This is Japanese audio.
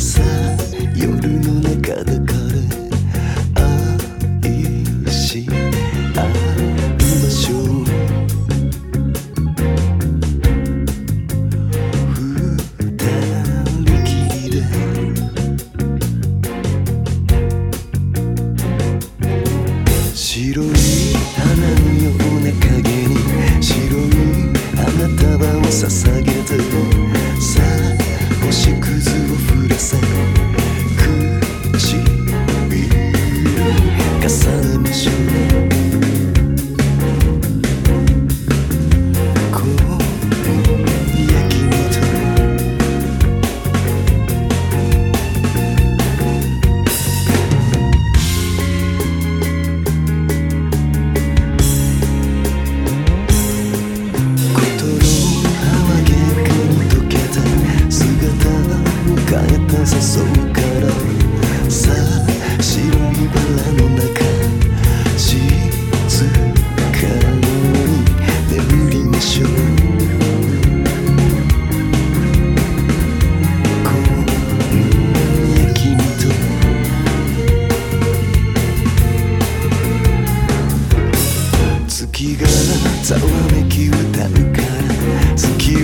さあ夜の中だから愛し合いましょう二人きりで白い花のような影に白い花束を捧げて誘うからさあ白いバラの中静かに眠りましょう今夜君と月がざわめき歌うから月